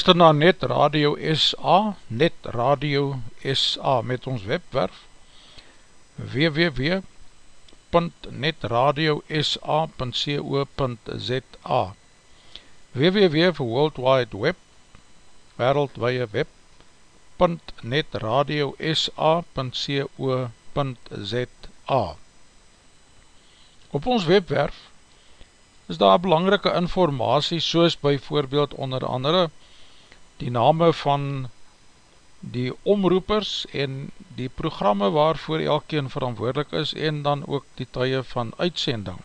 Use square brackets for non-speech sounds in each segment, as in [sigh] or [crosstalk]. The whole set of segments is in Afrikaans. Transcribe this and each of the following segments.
luister na Net Radio SA, Net Radio SA met ons webwerf www.netradiosa.co.za www vir World Wide Web wereldwee web .netradiosa.co.za Op ons webwerf is daar belangrike informatie soos by voorbeeld onder andere die name van die omroepers en die programme waarvoor elkeen verantwoordelik is en dan ook die tye van uitsending.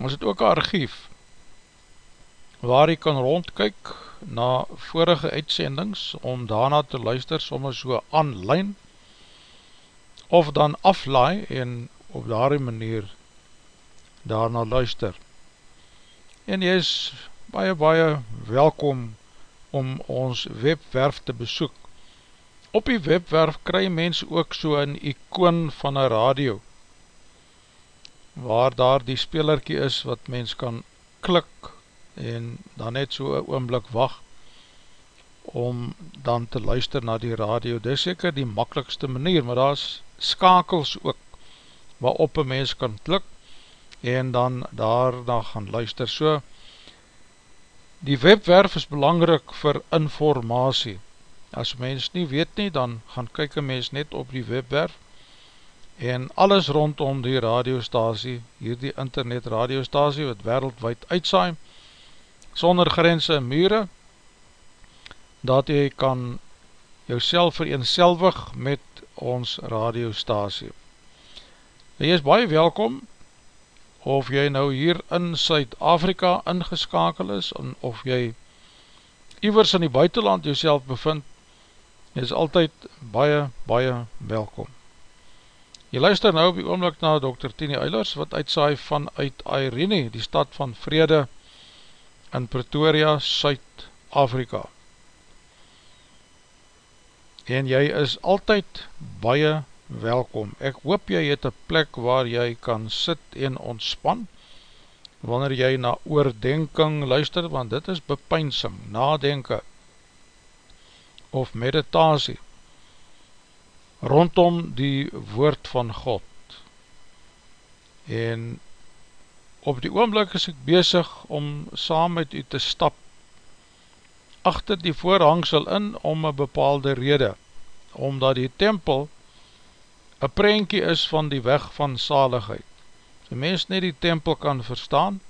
Ons het ook een archief waar jy kan rondkyk na vorige uitsendings om daarna te luister soms so online of dan aflaai en op daarie manier daarna luister. En jy is baie baie welkom om ons webwerf te besoek. Op die webwerf kry mens ook so een icoon van een radio, waar daar die spelerkie is wat mens kan klik en dan net so een oomblik wacht om dan te luister na die radio. Dit is seker die makkelijkste manier, maar daar is skakels ook waarop een mens kan klik en dan daarna gaan luister. So, Die webwerf is belangrik vir informatie. As mens nie weet nie, dan gaan kyk een mens net op die webwerf en alles rondom die radiostasie, hier die internet radiostasie wat wereldwijd uitsaai, sonder grense en mure, dat jy kan jouself vereenselwig met ons radiostasie. Jy is baie welkom of jy nou hier in Suid-Afrika ingeskakel is, en of jy iwers in die buitenland jouself bevind, jy is altyd baie, baie welkom. Jy luister nou op die oomlik na Dr. Tini Eilers, wat uitsaai vanuit Airene, die stad van Vrede in Pretoria, Suid-Afrika. En jy is altyd baie welkom. Ek hoop jy het een plek waar jy kan sit en ontspan, wanneer jy na oordenking luister, want dit is bepynsing, nadenken, of meditasie, rondom die woord van God. En op die oomblik is ek bezig om saam met u te stap, achter die voorhangsel in om een bepaalde rede, omdat die tempel een prentje is van die weg van saligheid. Die mens nie die tempel kan verstaan,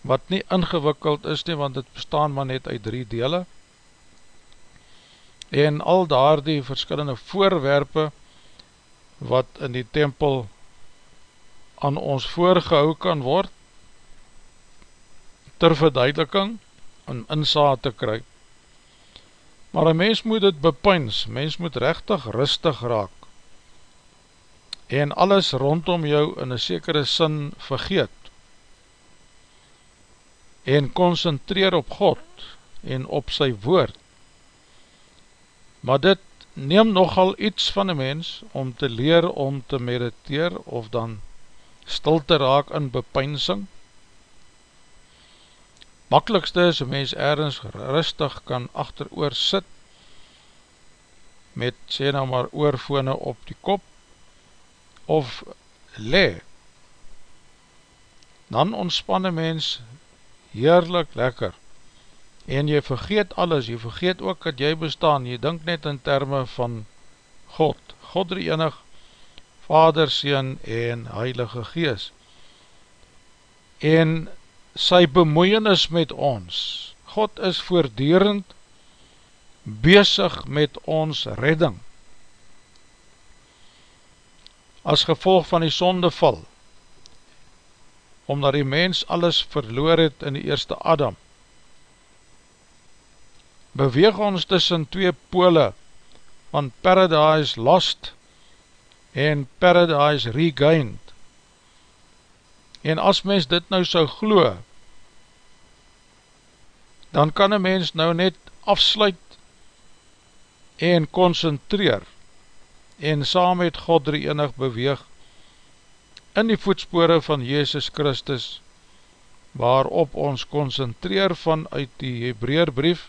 wat nie ingewikkeld is nie, want het bestaan maar net uit drie dele, en al daar die verskillende voorwerpe, wat in die tempel aan ons voorgehou kan word, ter verduideliking, en insaad te kry. Maar een mens moet het bepyns, mens moet rechtig rustig raak, en alles rondom jou in een sekere sin vergeet en concentreer op God en op sy woord. Maar dit neem nogal iets van een mens om te leer om te mediteer of dan stil te raak in bepynsing. Makkelijkste is een mens ergens rustig kan achter oor sit met sê nou maar oorvone op die kop of le, dan ontspanne mens heerlik lekker, en jy vergeet alles, jy vergeet ook dat jy bestaan, jy dink net in termen van God, God die enig, Vader, Seen en Heilige Gees, en sy bemoeienis met ons, God is voordierend bezig met ons redding, as gevolg van die sondeval, omdat die mens alles verloor het in die eerste Adam, beweeg ons tussen twee pole van Paradise Lost en Paradise Regained. En as mens dit nou so glo, dan kan een mens nou net afsluit en concentreer en saam met God drie enig beweeg in die voetspore van Jezus Christus waarop ons concentreer vanuit die Hebreerbrief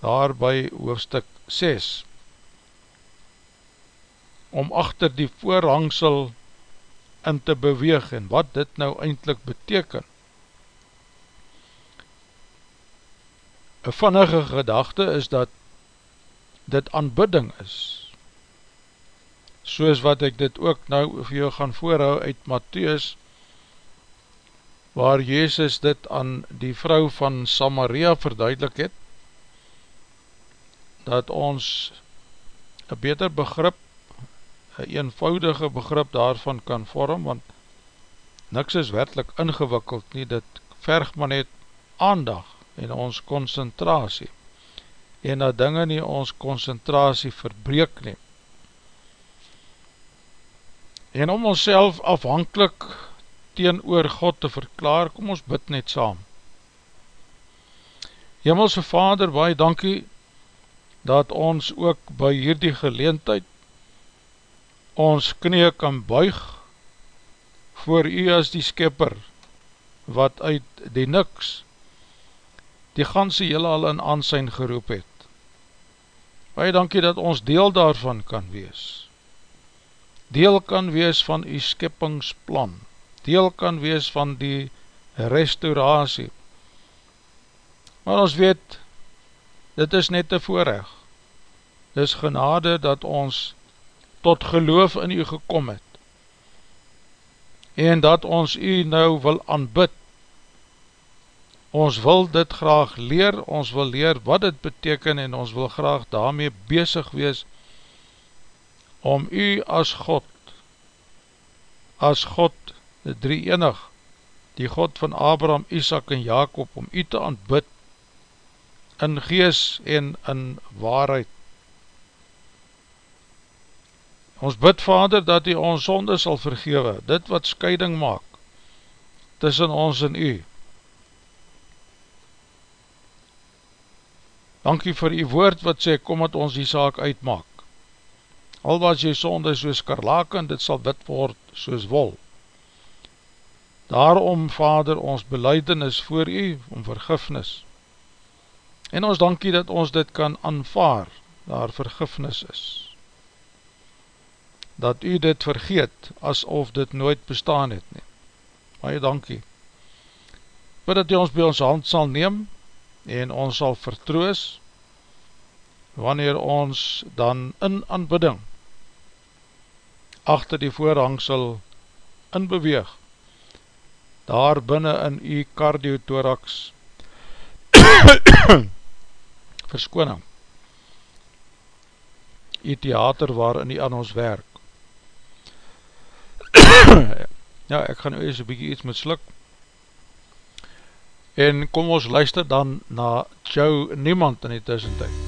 daar by hoofstuk 6 om achter die voorhangsel in te beweeg en wat dit nou eindelijk beteken. Een vannige gedachte is dat dit aanbidding is soos wat ek dit ook nou vir jou gaan voorhou uit Matthäus, waar Jezus dit aan die vrou van Samaria verduidelik het, dat ons een beter begrip, een eenvoudige begrip daarvan kan vorm, want niks is werkelijk ingewikkeld nie, dit verg maar net aandag en ons concentratie, en dat dinge nie ons concentratie verbreek neem. En om ons afhankelijk teen oor God te verklaar, kom ons bid net saam. Hemelse Vader, baie dankie, dat ons ook by hierdie geleentheid ons knie kan buig voor u as die skipper wat uit die niks die ganse hele al in aansijn geroep het. Baie dankie dat ons deel daarvan kan wees. Deel kan wees van die skippingsplan. Deel kan wees van die restauratie. Maar ons weet, dit is net te voorrecht. Dit is genade dat ons tot geloof in u gekom het en dat ons u nou wil aanbid. Ons wil dit graag leer, ons wil leer wat dit beteken en ons wil graag daarmee bezig wees om u as God, as God, die drie enig, die God van Abraham, Isaac en Jacob, om u te aanbid in gees en in waarheid. Ons bid vader dat hy ons sonde sal vergewe, dit wat scheiding maak tussen ons en u. Dankie vir die woord wat sê, kom het ons die saak uitmaak. Al was jy sonde soos karlaken, dit sal wit word soos wol. Daarom, Vader, ons beleidenis voor u om vergifnis. En ons dankie dat ons dit kan aanvaar, daar vergifnis is dat u dit vergeet, asof dit nooit bestaan het nie. Baie dankie. Bid dat u ons by ons hand sal neem, en ons sal vertroos, wanneer ons dan in aanbidding, achter die voorhangsel in beweeg, daar binnen in u cardiothorax, [coughs] verskoning, die theater waarin u aan ons werk, [coughs] ja, ek gaan eers een bykie iets met slik. En kom ons luister dan na Joe Niemand in die tussentijd.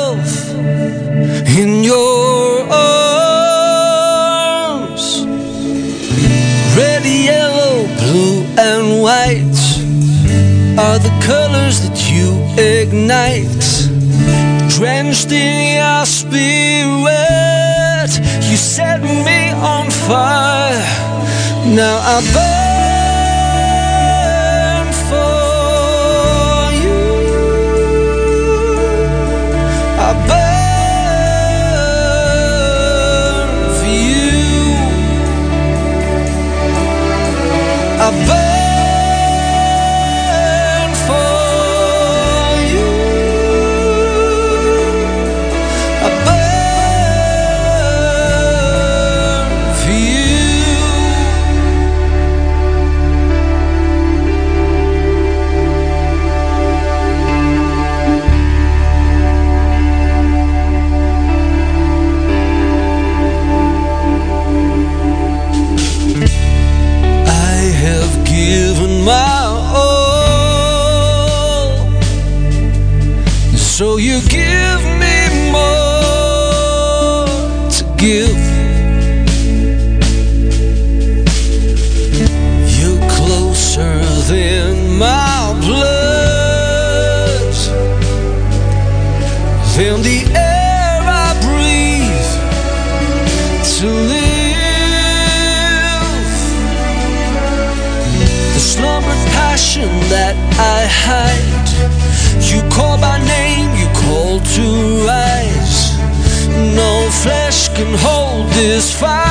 are the colors that you ignite drenched in your spirit. You set me on fire. Now I burn You call by name, you call to rise. No flesh can hold this fire.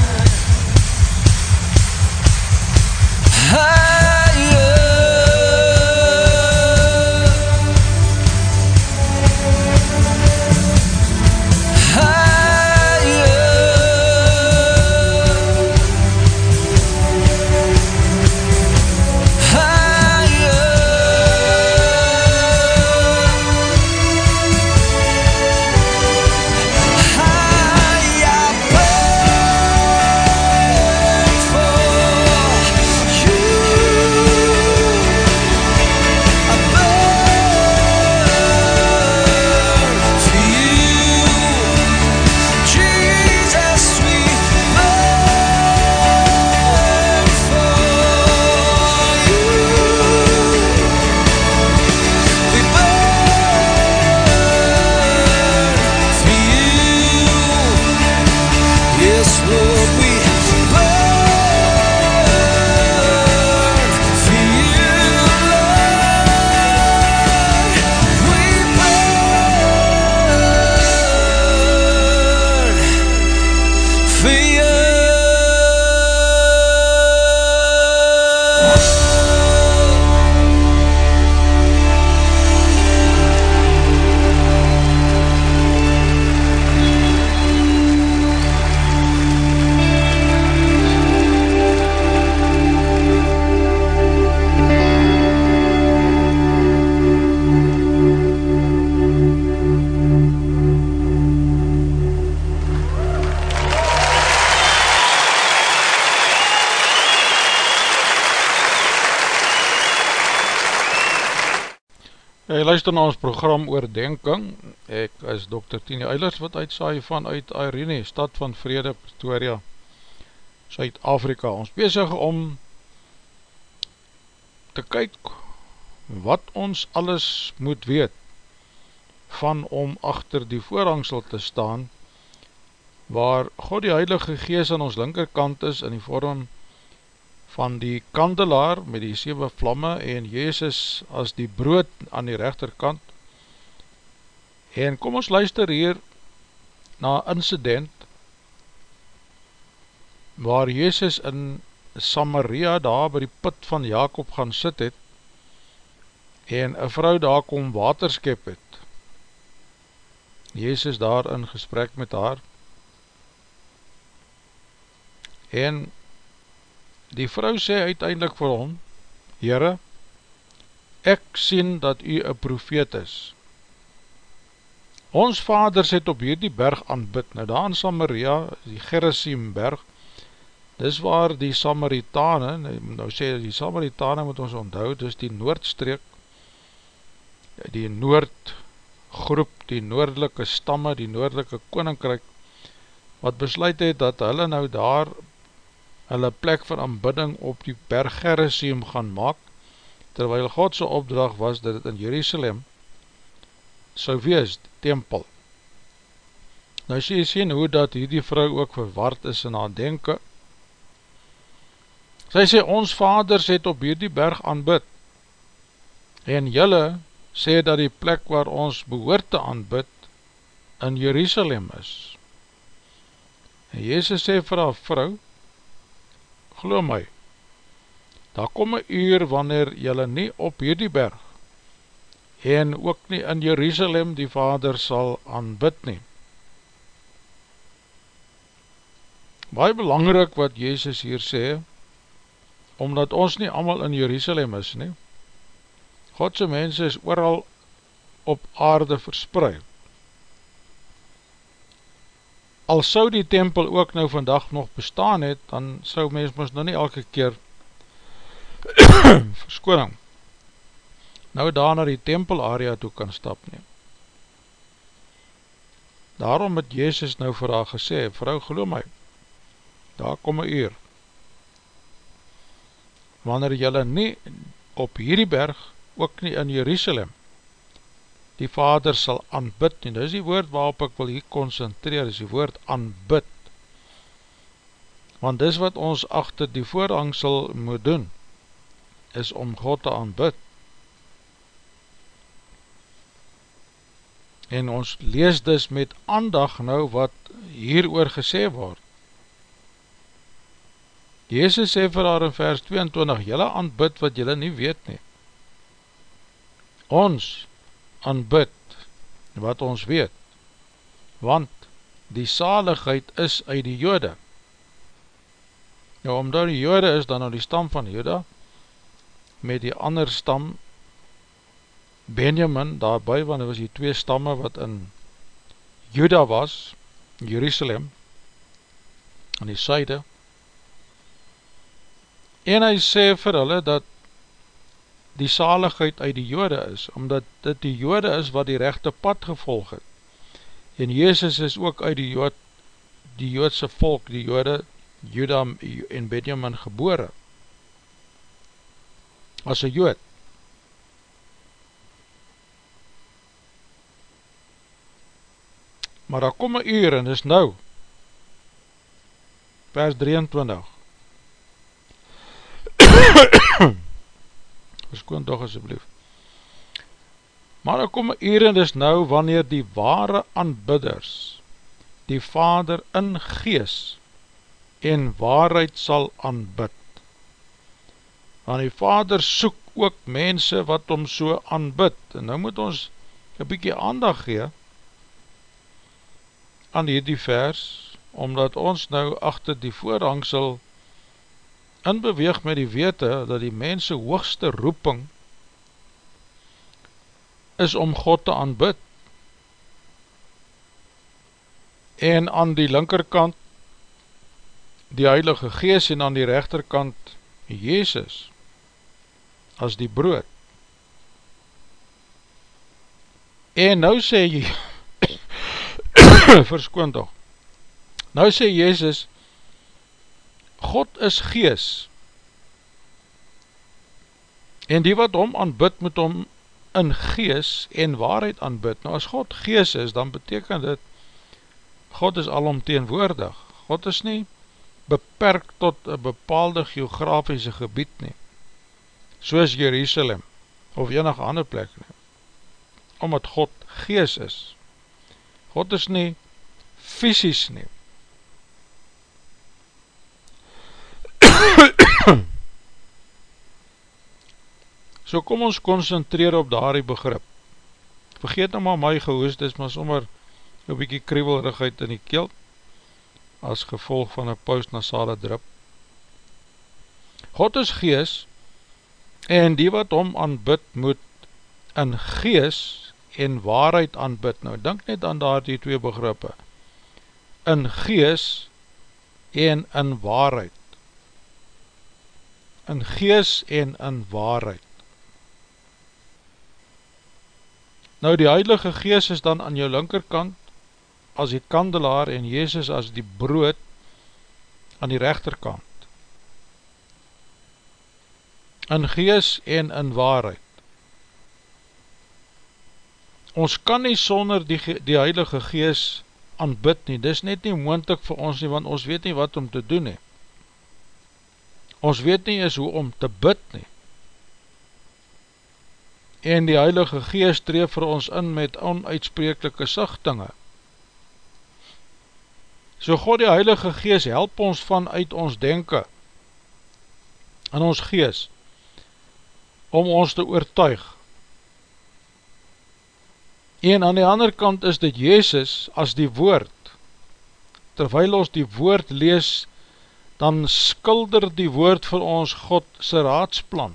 Luister na ons program Oordenking Ek is Dr. Tini Eilers wat uitsaai vanuit Irene, stad van Vrede, Pretoria, Suid-Afrika Ons bezig om te kyk wat ons alles moet weet van om achter die voorhangsel te staan waar God die Heilige Gees aan ons linkerkant is in die vorm van die kandelaar met die 7 vlamme en Jezus as die brood aan die rechterkant. En kom ons luister hier na incident waar Jezus in Samaria daar by die put van Jacob gaan sit het en een vrou daar kom water skep het. Jezus daar in gesprek met haar. En Die vrou sê uiteindelik vir hom, Heere, ek sien dat u een profeet is. Ons vaders het op hierdie berg aanbid, nou daar in Samaria, die Gerasiemberg, dis waar die Samaritane, nou, nou sê die Samaritane moet ons onthou, dis die Noordstreek, die Noordgroep, die Noordelike stamme, die Noordelike Koninkryk, wat besluit het dat hulle nou daar hulle plek van aanbidding op die berg Gerasium gaan maak, terwyl Godse opdracht was dat het in Jerusalem sou wees, tempel. Nou sê jy sien hoe dat hierdie vrou ook verward is in haar denken. Sy sê, ons vaders het op hierdie berg aanbid, en jylle sê dat die plek waar ons behoort te aanbid, in Jerusalem is. En Jezus sê vir haar vrou, glo my, daar kom een uur wanneer jylle nie op hierdie berg en ook nie in Jerusalem die vader sal aanbid nie. Baie belangrik wat Jezus hier sê, omdat ons nie allemaal in Jerusalem is nie. Godse mense is ooral op aarde verspreid. Al sou die tempel ook nou vandag nog bestaan het, dan sou mens ons nou nie elke keer [coughs] verskoning nou daar na die tempel area toe kan stap neem. Daarom het Jezus nou vir haar gesê, vrou geloof my, daar kom een uur, wanneer jylle nie op hierdie berg, ook nie in Jerusalem, die vader sal aanbid nie, dit is die woord waarop ek wil hier concentreer, is die woord aanbid, want dis wat ons achter die voorhangsel moet doen, is om God te aanbid, en ons lees dus met aandag nou wat hier oor gesê word. Jezus sê vir haar in vers 22, Julle aanbid wat julle nie weet nie. Ons aanbid wat ons weet, want die saligheid is uit die jode. Nou, omdat die jode is dan nou die stam van juda, met die ander stam Benjamin daarby, want hy was die twee stamme wat in Juda was, Jerusalem, in die syde, en hy sê vir hulle dat die saligheid uit die jode is, omdat dit die jode is wat die rechte pad gevolg het, en Jezus is ook uit die jood, die joodse volk, die jode, Juda en Benjamin gebore, as een jood, maar daar kom een uur en is nou, vers 23, [coughs] verskoon toch asjeblief, maar daar kom uur en is nou, wanneer die ware aanbidders, die vader in gees, en waarheid sal aanbid, want die vader soek ook mense wat om so aanbid, en nou moet ons een bykie aandag gee, aan hierdie vers, omdat ons nou achter die voorhangsel inbeweeg met die wete dat die mense hoogste roeping is om God te aanbid. En aan die linkerkant die Heilige Gees en aan die rechterkant Jezus as die brood. En nou sê jy, [coughs] [coughs] verskoon toch. Nou sê Jezus, God is gees, en die wat om aanbid moet om in gees en waarheid aanbid. Nou as God gees is, dan beteken dit, God is alom teenwoordig. God is nie beperk tot een bepaalde geografiese gebied nie, soos Jerusalem, of enig ander plek nie, omdat God gees is. God is nie fysisk nie. [coughs] so kom ons concentreer op daardie begrip. Vergeet nou maar my gehoes, dit is maar sommer een bykie kriebelrigheid in die keel, as gevolg van een postnasale drip. God is gees, en die wat om aanbid moet in gees en waarheid aanbid. Nou, denk net aan daar die twee begrippe. In gees en in waarheid. In gees en in waarheid. Nou, die heilige gees is dan aan jou linkerkant as die kandelaar en Jezus as die brood aan die rechterkant. In gees en in waarheid ons kan nie sonder die, die heilige gees aanbid nie, dis net nie moontek vir ons nie, want ons weet nie wat om te doen nie. Ons weet nie is hoe om te bid nie. En die heilige gees treef vir ons in met onuitsprekelike sichtinge. So God die heilige gees help ons vanuit ons denken in ons gees, om ons te oortuig. En aan die ander kant is dit Jezus as die woord, terwijl ons die woord lees, dan skulder die woord vir ons Godse raadsplan,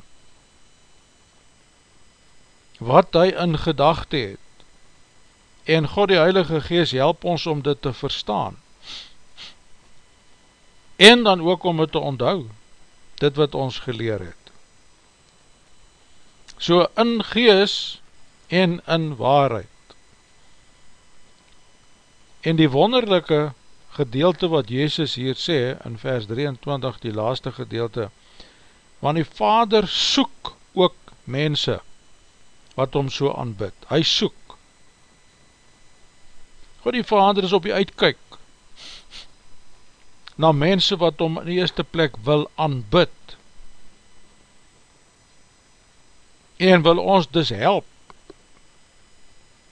wat hy in gedachte het, en God die Heilige Gees help ons om dit te verstaan, en dan ook om het te onthou, dit wat ons geleer het. So in gees en in waarheid. En die wonderlijke gedeelte wat Jezus hier sê, in vers 23, die laaste gedeelte, want die Vader soek ook mense, wat om so aanbid. Hy soek. God die Vader is op die uitkijk, na mense wat om in die eerste plek wil aanbid en wil ons dus help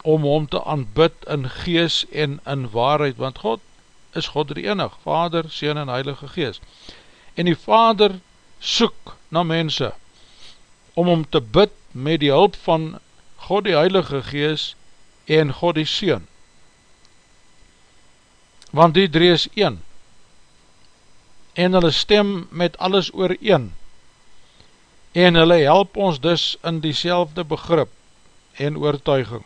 om hom te aanbid in gees en in waarheid, want God is God die enig, Vader, Seen en Heilige Gees. En die Vader soek na mense om hom te bid met die hulp van God die Heilige Gees en God die Seen. Want die drie is een en hulle stem met alles oor een en hulle help ons dus in die begrip en oortuiging.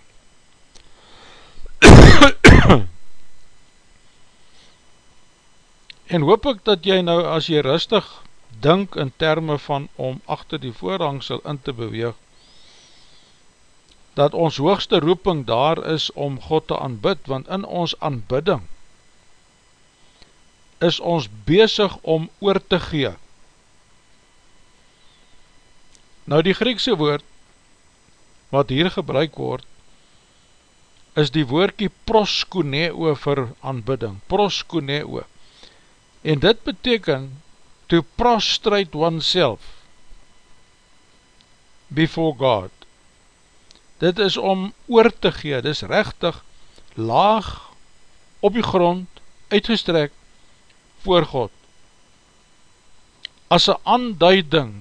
[coughs] [coughs] en hoop ek dat jy nou as jy rustig dink in termen van om achter die voorhangsel in te beweeg, dat ons hoogste roeping daar is om God te aanbid, want in ons aanbidding is ons bezig om oor te gee. Nou die Griekse woord, wat hier gebruik word, is die woordkie proskuneo vir aanbidding, proskuneo. En dit beteken, to prostrate oneself before God. Dit is om oor te gee, dit is rechtig, laag, op die grond, uitgestrek, voor God as een aanduiding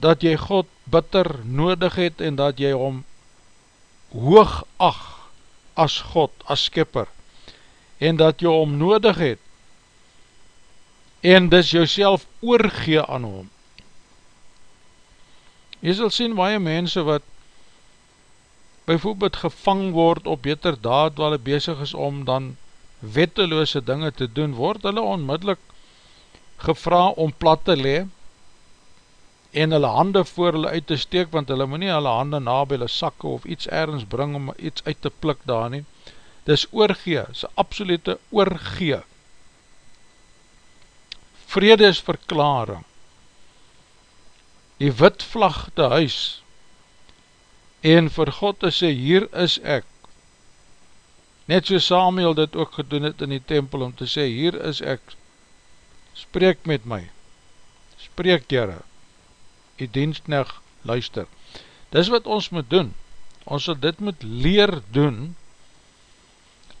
dat jy God bitter nodig het en dat jy hom hoog ag as God, as skipper en dat jy hom nodig het en dis jy self oorgee aan hom jy sal sien waie mense wat bijvoorbeeld gevang word op beter daad waar hy bezig is om dan wetteloose dinge te doen, word hulle onmiddellik gevra om plat te le en hulle hande voor hulle uit te steek, want hulle moet nie hulle hande na by hulle sakke of iets ergens bring om iets uit te plik daar nie. Dis oorgee, is absolute oorgee. Vrede is verklaring. Die wit vlag te huis. En vir God te sê, hier is ek, Net so Samuel dit ook gedoen het in die tempel om te sê, hier is ek, spreek met my, spreek jyre, die dienstnig luister. Dis wat ons moet doen, ons sal dit moet leer doen,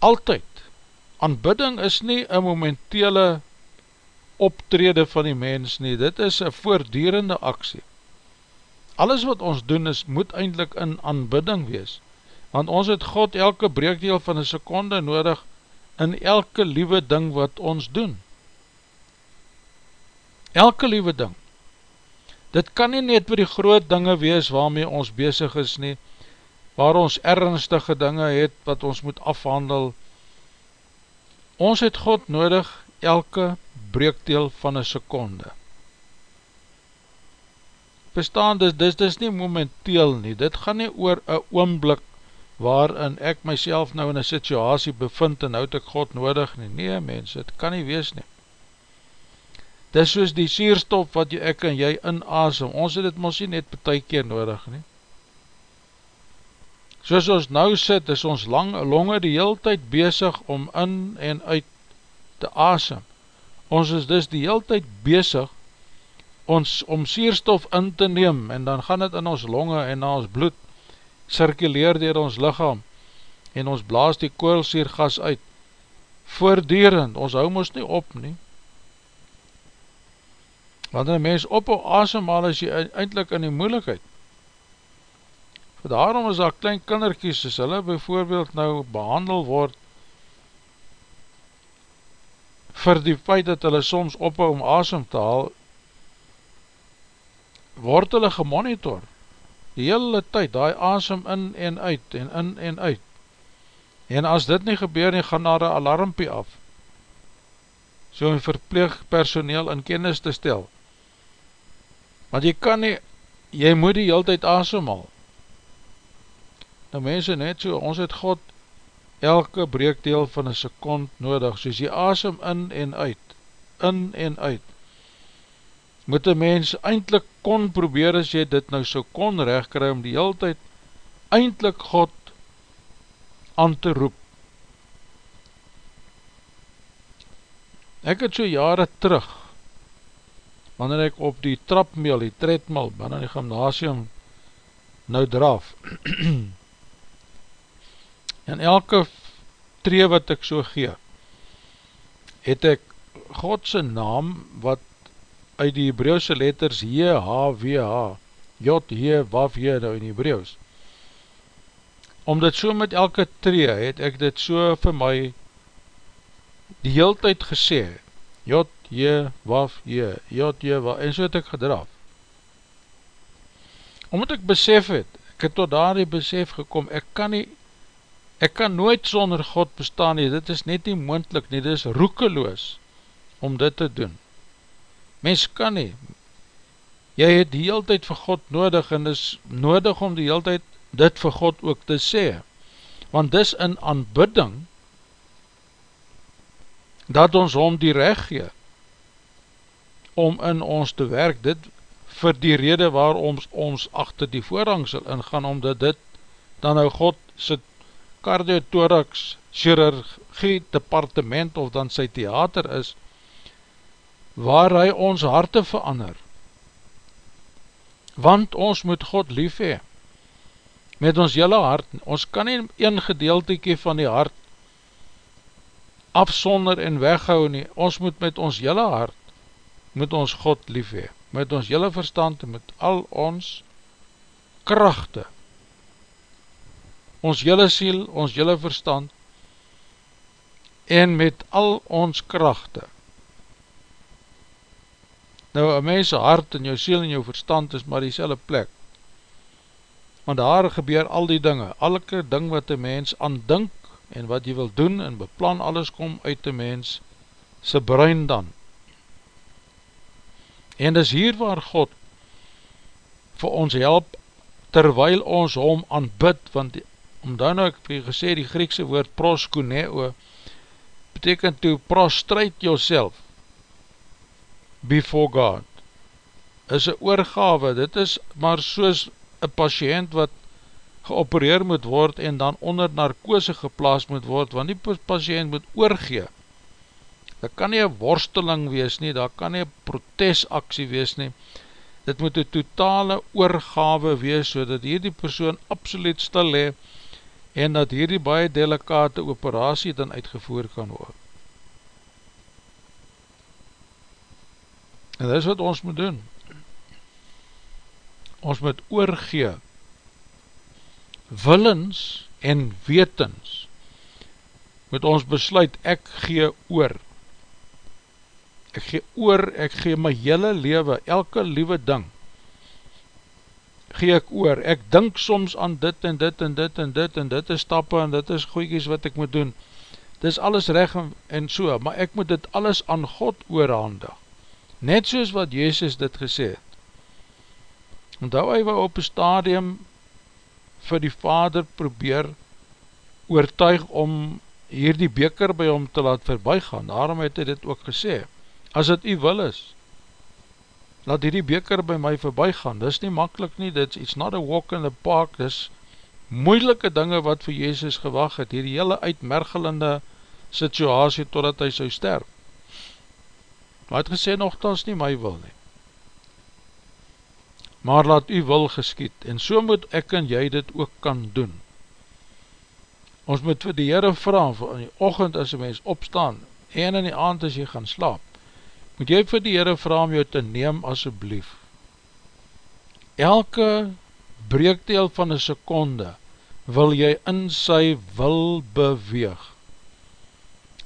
altyd. Aanbidding is nie een momentele optrede van die mens nie, dit is een voordierende aksie. Alles wat ons doen is, moet eindelijk in aanbidding wees, want ons het God elke breekdeel van een seconde nodig in elke liewe ding wat ons doen. Elke liewe ding. Dit kan nie net vir die groot dinge wees waarmee ons bezig is nie, waar ons ernstige dinge het wat ons moet afhandel. Ons het God nodig elke breekdeel van een seconde. Bestaan, dit is, dit is nie momenteel nie, dit gaan nie oor een oomblik waarin ek myself nou in een situasie bevind en het ek God nodig nie. Nee mens, het kan nie wees nie. Dis soos die sierstof wat jy, ek en jy inasem, ons het het mos nie net betuig keer nodig nie. Soos ons nou sit, is ons lang, longe die heel tyd bezig om in en uit te asem. Ons is dus die heel tyd bezig ons om sierstof in te neem en dan gaan het in ons longe en na ons bloed circuleer dier ons lichaam en ons blaas die koolsiergas uit voordierend, ons hou ons nie op nie wanneer een mens op ou asemhaal is jy eindelijk in die moeilikheid. Daarom is daar klein kinderkies, as hulle bijvoorbeeld nou behandel word vir die feit dat hulle soms ophou om asem te haal, word hulle gemonitor, die hele tyd, die asem in en uit, en in en uit, en as dit nie gebeur nie, gaan daar een alarmpie af, so een verpleegpersoneel in kennis te stel, want jy kan nie, jy moet die hele tyd asem haal, nou mense net so, ons het God elke breekdeel van een sekond nodig, soos jy asem in en uit, in en uit, moet een mens eindelijk kon probeer as jy dit nou so kon recht kry om die hele tyd eindelijk God aan te roep. Ek het so jare terug, wanneer ek op die trapmeel, die tredmil, binnen die gymnasium nou draf, [clears throat] en elke tree wat ek so gee, het ek Godse naam wat uit die Hebrauwse letters J, H, W, H, J, H, Waf, J, nou in Hebrauws. Om dit so met elke tree, het ek dit so vir my die heel tyd gesê, J, J, Waf, J, J, J, Waf, en so het ek gedraaf. Omdat ek besef het, ek het tot daar die besef gekom, ek kan nie, ek kan nooit sonder God bestaan nie, dit is net nie moendlik nie, dit is roekeloos om dit te doen. Mens kan nie. Jy het die heel tyd vir God nodig en is nodig om die heel tyd dit vir God ook te sê. Want dis in aanbidding dat ons om die recht gee om in ons te werk, dit vir die rede waarom ons, ons achter die voorhangsel ingaan, omdat dit dan nou God sy kardiotorax chirurgie departement of dan sy theater is, waar hy ons harte verander. Want ons moet God lief hee, met ons jylle hart, ons kan nie een gedeeltekie van die hart afsonder en weghou nie, ons moet met ons jylle hart, moet ons God lief hee, met ons jylle verstand en met al ons krachte, ons jylle siel, ons jylle verstand, en met al ons krachte, Nou, een mens hart en jou siel en jou verstand is maar die plek. Want daar gebeur al die dinge, elke ding wat die mens aandink en wat jy wil doen en beplan, alles kom uit die mens sy brein dan. En dis hier waar God vir ons help, terwyl ons hom aanbid, want omdat nou ek vir gesê, die Griekse woord proskuneo, betekent to prostrate yourself, before God is een oorgave, dit is maar soos een patiënt wat geopereer moet word en dan onder narkose geplaas moet word, want die patiënt moet oorgee. Dat kan nie een worsteling wees nie, dat kan nie een protesaksie wees nie, dit moet een totale oorgave wees, so dat hier die persoon absoluut stil le, en dat hier die baie delikate operatie dan uitgevoer kan word. En dit is wat ons moet doen. Ons moet oorgee willens en wetens moet ons besluit ek gee oor. Ek gee oor, ek gee my hele lewe, elke liewe ding gee ek oor. Ek dink soms aan dit en dit en dit en dit en dit is stappe en dit is goeikies wat ek moet doen. Dit is alles recht en so, maar ek moet dit alles aan God oorhandig net soos wat Jezus dit gesê het. Want hou hy wou op een stadium vir die vader probeer oortuig om hier die beker by hom te laat voorbij gaan, daarom het hy dit ook gesê, as het u wil is, laat hier die beker by my voorbij gaan, dit is nie makkelijk nie, dit it's not a walk in the park, dit is moeilike dinge wat vir Jezus gewag het, hier die hele uitmergelende situasie totdat hy sou sterf. Maar het gesê nogthans nie my wil nie. Maar laat u wil geskiet, en so moet ek en jy dit ook kan doen. Ons moet vir die Heere vraag, in die ochend as die mens opstaan, en in die aand as jy gaan slaap, moet jy vir die Heere vraag om jou te neem asjeblief. Elke breekdeel van een seconde wil jy in sy wil beweeg.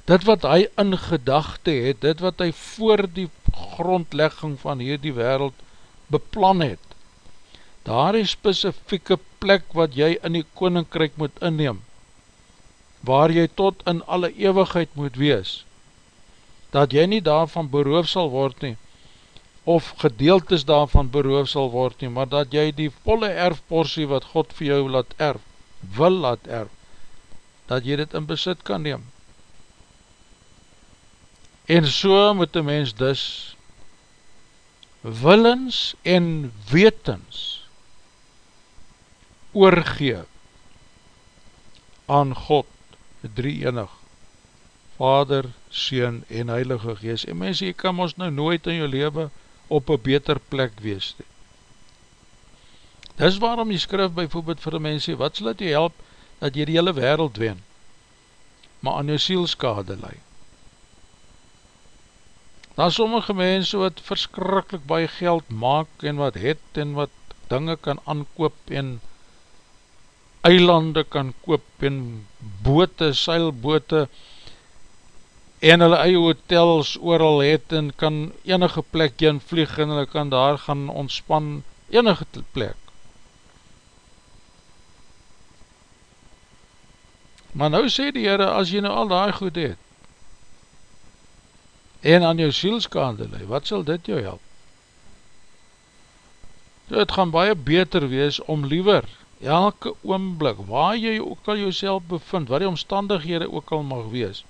Dit wat hy in gedachte het, dit wat hy voor die grondlegging van hierdie wereld beplan het, daar is specifieke plek wat jy in die koninkryk moet inneem, waar jy tot in alle eeuwigheid moet wees, dat jy nie daarvan beroof sal word nie, of gedeeltes daarvan beroof sal word nie, maar dat jy die volle erfporsie wat God vir jou laat erf, wil laat erf, dat jy dit in besit kan neem. En so moet die mens dus willens en wetens oorgee aan God, drie enig, Vader, Seen en Heilige Gees. En mense, jy kan ons nou nooit in jou leven op een beter plek wees. Dis waarom jy skryf bijvoorbeeld vir die mense, wat sal het jy help, dat jy die hele wereld ween, maar aan jou siel skade lei. Daar sommige mense wat verskrikkelijk baie geld maak, en wat het, en wat dinge kan aankoop, en eilande kan koop en boote, seilboote en hulle eie hotels ooral het en kan enige plek in vlieg en hulle kan daar gaan ontspan enige plek. Maar nou sê die Heere, as jy nou al die goed het en aan jou sielskade lei, wat sal dit jou help? Dit gaan baie beter wees om liever elke oomblik, waar jy ook al jouself bevind, waar die omstandighede ook al mag wees,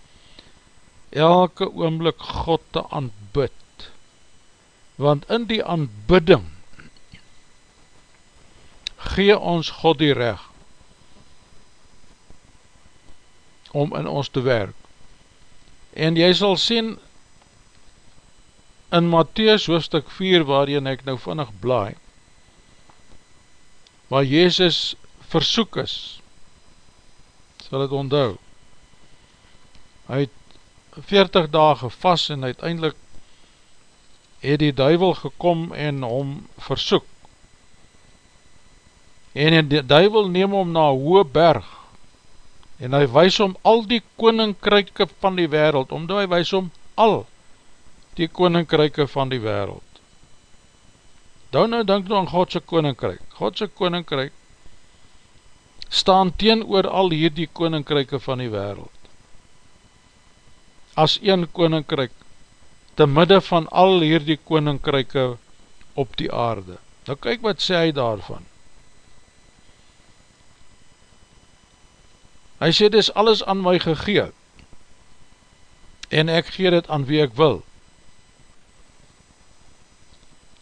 elke oomblik God te aanbid, want in die aanbidding gee ons God die recht om in ons te werk. En jy sal sien in Matthäus hoofdstuk 4 waarin ek nou vinnig blaai, waar Jezus versoek is, sal het onthou, hy het 40 dagen vast en uiteindelik het die duivel gekom en hom versoek, en die duivel neem hom na hoë berg, en hy wees om al die koninkryke van die wereld, omdat hy wees om al die koninkryke van die wereld, Dan nou denk nou aan Godse koninkryk. Godse koninkryk staan teen oor al hierdie koninkryke van die wereld. As een koninkryk te midde van al hierdie koninkryke op die aarde. Nou kyk wat sê hy daarvan. Hy sê dis alles aan my gegee en ek gee dit aan wie ek wil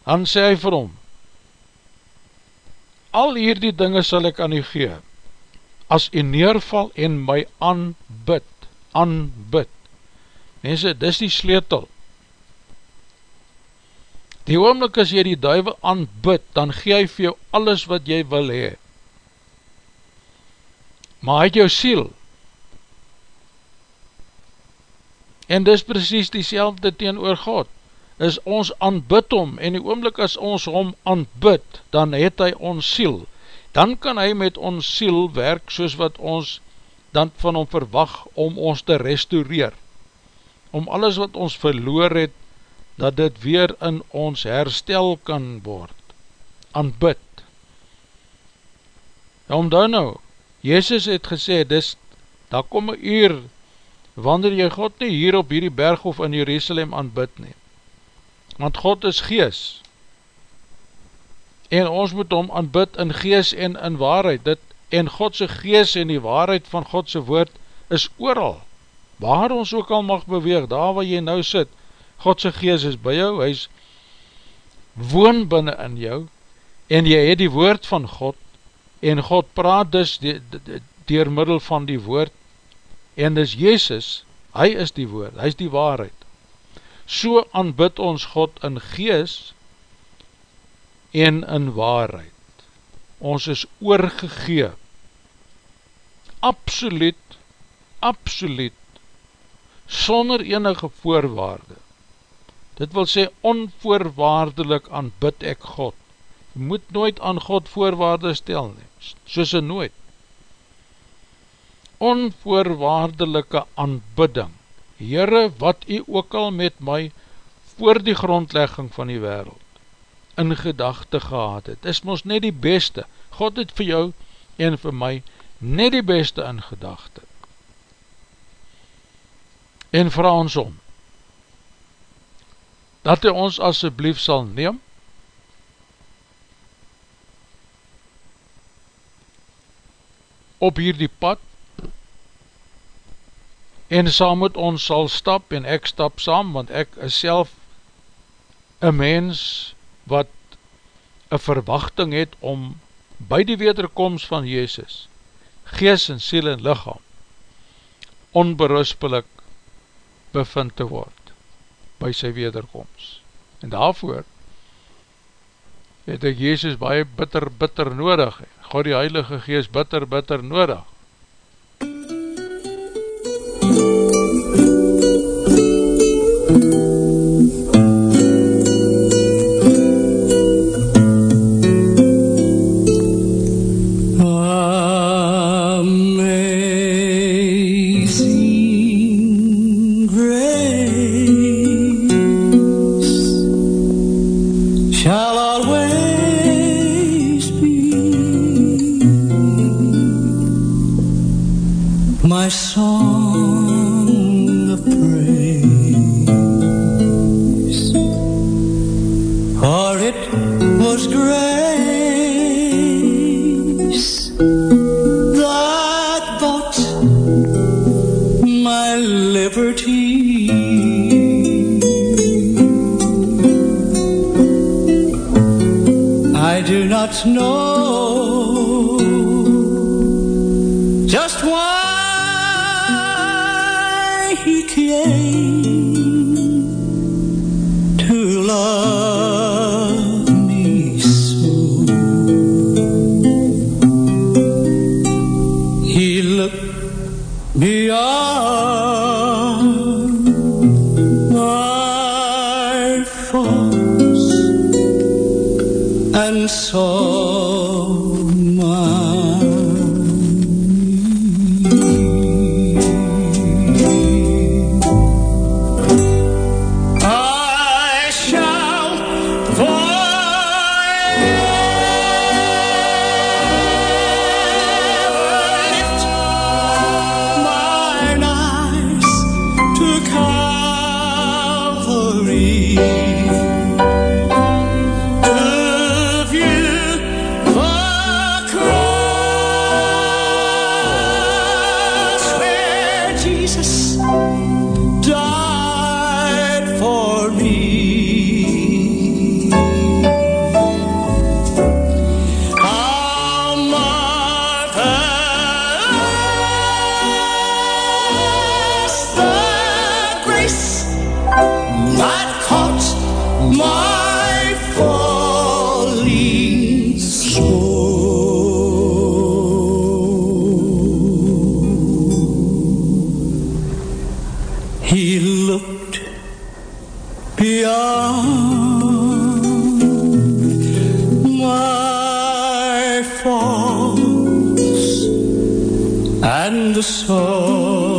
dan sê hy vir hom, al hierdie dinge sal ek aan u gee, as u neerval en my aanbid, aanbid. Mense, dis die sleutel. Die oomlik as jy die duivel aanbid, dan gee hy vir jou alles wat jy wil hee. Maar hy het jou siel. En dis precies die selfde teen oor God is ons aanbid om, en die oomlik as ons hom aanbid, dan het hy ons siel, dan kan hy met ons siel werk soos wat ons dan van hom verwag om ons te restaureer, om alles wat ons verloor het, dat dit weer in ons herstel kan word, aanbid. Ja, om dan nou, Jezus het gesê, dis, daar kom een uur, wanneer jy God nie hier op hierdie berg of in Jerusalem aanbid neem, want God is gees, en ons moet hom aanbid in gees en in waarheid, dit, en Godse gees en die waarheid van Godse woord is ooral, waar ons ook al mag beweeg, daar waar jy nou sit, Godse gees is by jou, hy is woon binnen in jou, en jy het die woord van God, en God praat dus dier middel van die woord, en dis Jezus, hy is die woord, hy is die waarheid, so aanbid ons God in gees en in waarheid. Ons is oorgegee, absoluut, absoluut, sonder enige voorwaarde, Dit wil sê onvoorwaardelik aanbid ek God. Jy moet nooit aan God voorwaarde stel nie, soos een nooit. Onvoorwaardelike aanbidding. Heere, wat u ook al met my voor die grondlegging van die wereld in gedachte gehad het, is ons net die beste. God het vir jou en vir my net die beste in gedachte. En vraag ons om, dat hy ons asjeblief sal neem, op hierdie pad, en saam met ons sal stap, en ek stap saam, want ek is self een mens, wat een verwachting het om by die wederkomst van Jezus, gees en siel en lichaam, onberuspelik bevind te word by sy wederkomst. En daarvoor het ek Jezus baie bitter, bitter nodig. God die Heilige Geest bitter, bitter nodig. do not know. Just one and soul.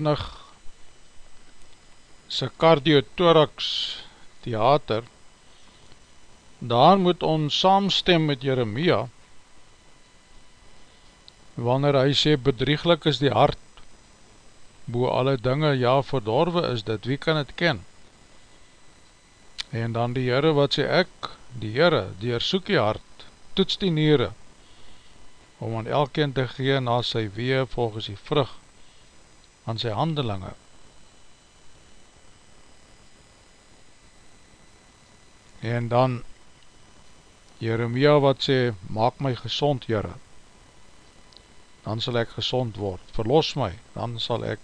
Enig sy cardiothorax theater. Daar moet ons saamstem met Jeremia wanneer hy sê bedrieglik is die hart boe alle dinge. Ja verdorwe is dit, wie kan het ken? En dan die Heere wat sê ek die Heere, die soek die hart. Toets die niere om aan elkeen te gee na sy wee volgens die vrug aan sy handelinge. En dan Jeremia wat sê, maak my gezond, Jere. Dan sal ek gezond word. Verlos my, dan sal ek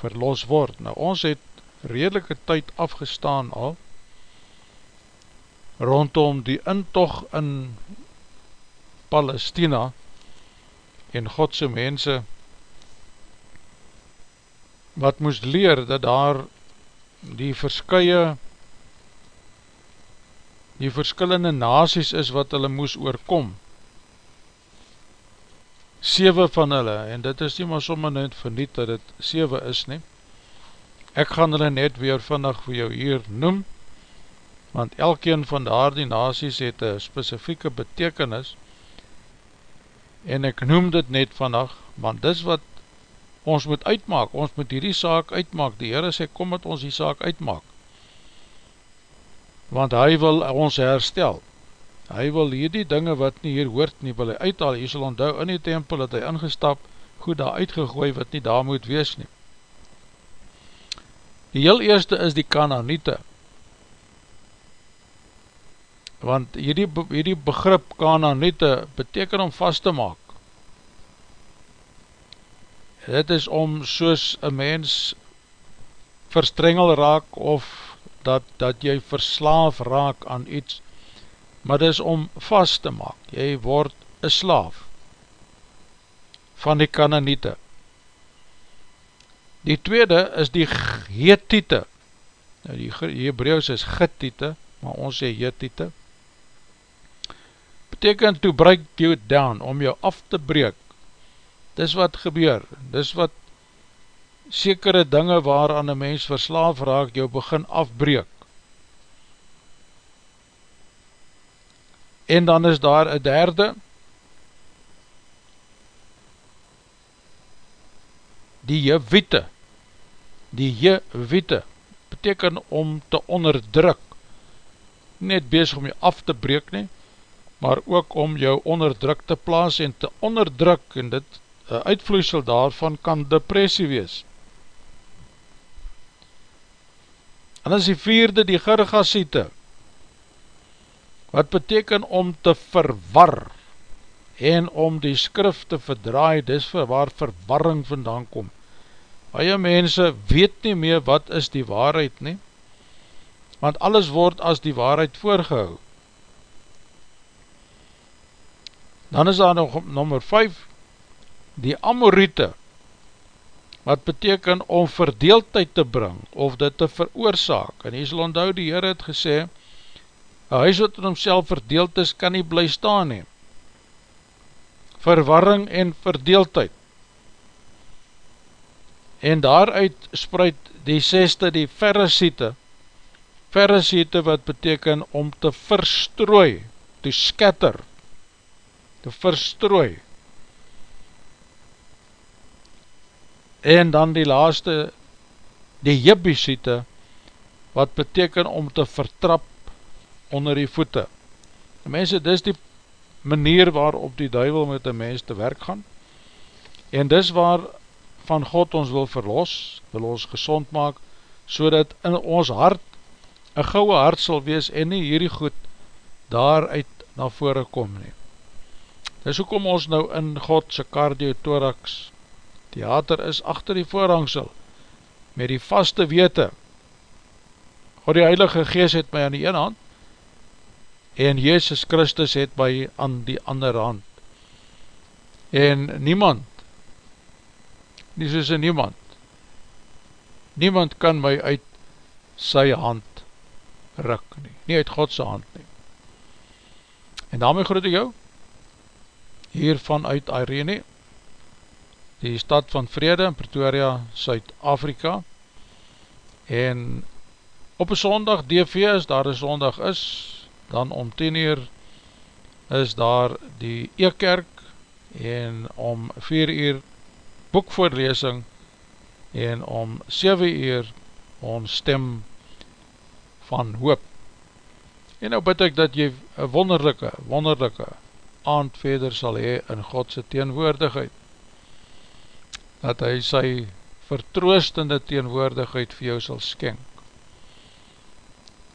verlos word. Nou ons het redelike tyd afgestaan al, rondom die intog in Palestina en Godse mense wat moes leer dat daar die verskye die verskillende nasies is wat hulle moes oorkom. 7 van hulle en dit is nie maar sommer net verniet dat dit 7 is nie. Ek gaan hulle net weer vannig vir jou hier noem want elkeen van daar die nasies het een specifieke betekenis en ek noem dit net vannig want dis wat ons moet uitmaak, ons moet hierdie saak uitmaak, die Heere sê, kom met ons die saak uitmaak, want hy wil ons herstel, hy wil hierdie dinge wat nie hier hoort nie, wil hy uithaal, hy sal onthou in die tempel, dat hy ingestap, goed daar uitgegooi, wat nie daar moet wees nie. Die heel eerste is die Kananiete, want hierdie, hierdie begrip Kananiete, beteken om vast te maak, dit is om soos een mens verstrengel raak of dat, dat jy verslaaf raak aan iets, maar dit is om vast te maak, jy word een slaaf van die kananiete. Die tweede is die Hethiete, nou die Hebreeuws is Githiete, maar ons sê Hethiete, betekent to break you down, om jou af te breek, dis wat gebeur, dis wat sekere dinge waaraan een mens verslaaf raak, jou begin afbreek. En dan is daar een derde, die jewiete, die jewiete, beteken om te onderdruk, net bezig om jou af te breek nie, maar ook om jou onderdruk te plaas en te onderdruk, en dit een uitvloeisel daarvan kan depressie wees. En as die vierde die gergasiete, wat beteken om te verwar, en om die skrif te verdraai, dis vir waar verwarring vandaan kom. Baie mense weet nie meer wat is die waarheid nie, want alles word as die waarheid voorgehou. Dan is daar nog nummer 5, die Amorite, wat beteken om verdeeldheid te bring, of dit te veroorzaak, en hy sal onthou die Heer het gesê, een huis wat in homself verdeeld is, kan nie bly staan nie, verwarring en verdeeldheid, en daaruit spreid die seste die verresiete, verresiete wat beteken om te verstrooi, te scatter, te verstrooi, en dan die laaste, die Jebusiete, wat beteken om te vertrap onder die voete. Die mense, dis die manier waarop die duivel met die mens te werk gaan, en dis waar van God ons wil verlos, wil ons gezond maak, so dat in ons hart, een gouwe hart sal wees, en nie hierdie goed daaruit na vore kom nie. Dis hoekom ons nou in Godse cardiothorax theater is achter die voorhangsel, met die vaste wete, God die Heilige Gees het my aan die ene hand, en Jezus Christus het my aan die andere hand. En niemand, nie soos in niemand, niemand kan my uit sy hand ruk nie, nie uit Godse hand nie. En daarmee groet ek jou, hier vanuit Irene, die stad van Vrede in Pretoria, Suid-Afrika en op een sondag DV is, daar een sondag is, dan om 10 uur is daar die Eekkerk en om 4 uur boekvoorlesing en om 7 uur ons stem van hoop. En nou bid ek dat jy een wonderlijke, wonderlijke aand verder sal hee in Godse teenwoordigheid. Dat hy sy vertroostende teenwoordigheid vir jou sal skenk.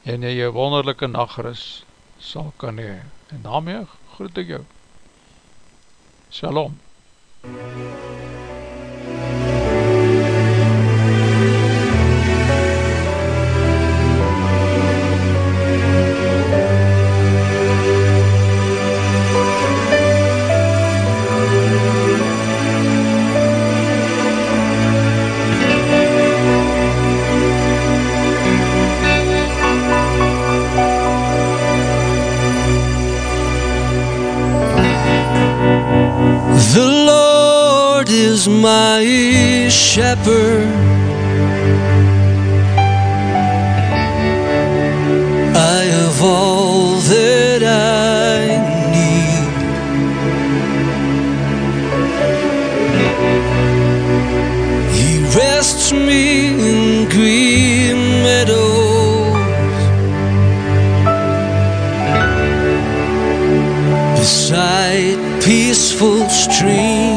En jy jou wonderlijke nachtris sal kan hee. En daarmee groet ek jou. Shalom. My shepherd. I have all that I need. He rests me in green meadows beside peaceful stream.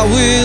I will